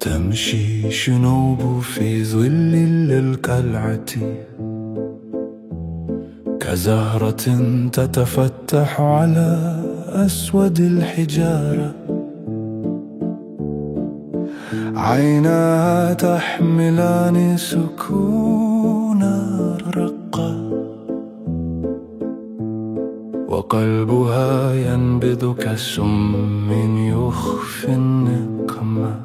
تمشي شنوب في ظل للقلعة كزهرة تتفتح على أسود الحجارة. عيناها تحملان سكونا رقا وقلبها ينبض كسم يخفي النقمه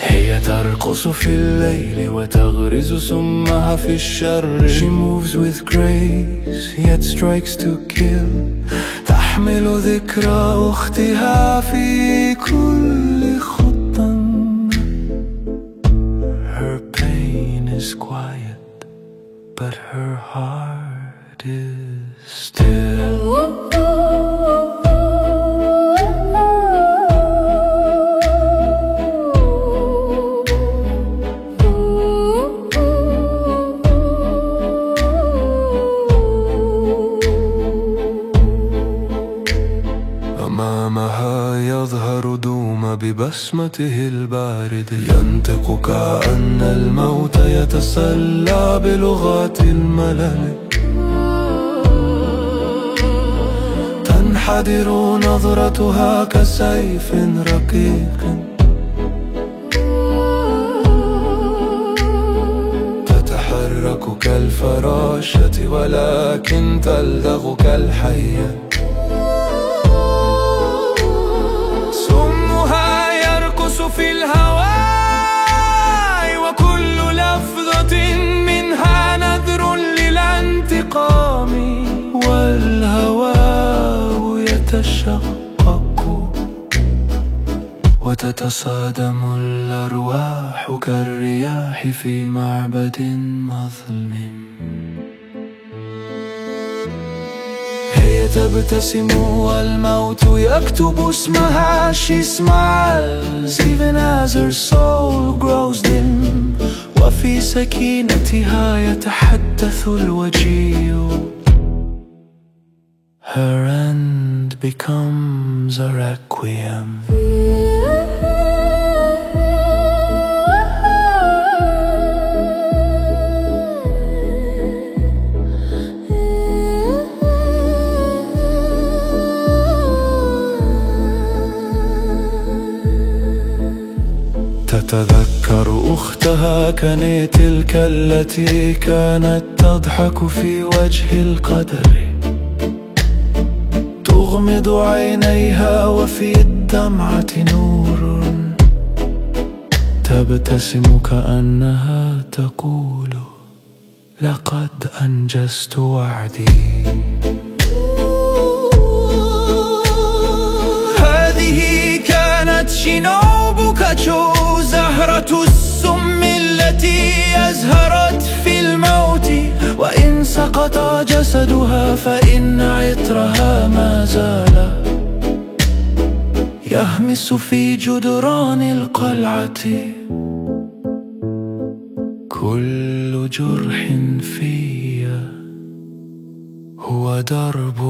هي ترقص في الليل وتغرز سمها في الشر. She moves with grace yet strikes to kill. تحمل ذكرى أختها في كل خطة Her pain is quiet but her heart is still أمامها يظهر دوم ببسمته البارد. ينطق كأن الموت يتسلى بلغات الملل. تنحدر نظرتها كسيف رقيق. تتحرك كالفراشة ولكن تلدغ كالحية. يتشقق وتتصادم الأرواح كالرياح في معبد مظلم. هي تبتسم والموت يكتب اسمها She smiles even as her soul grows dim. وفي سكينتها يتحدث الوجيء becomes a requiem. تتذكر أختها كني تلك التي كانت تضحك في وجه القدر. تغمض عينيها وفي الدمعة نور. تبتسم كأنها تقول لقد أنجزت وعدي. هذه كانت شينوبوكاتشو زهرة السم التي أزهرت في الموت. وإن سقط جسدها فإن عطرها زال يهمس في جدران القلعة كل جرح في هو درب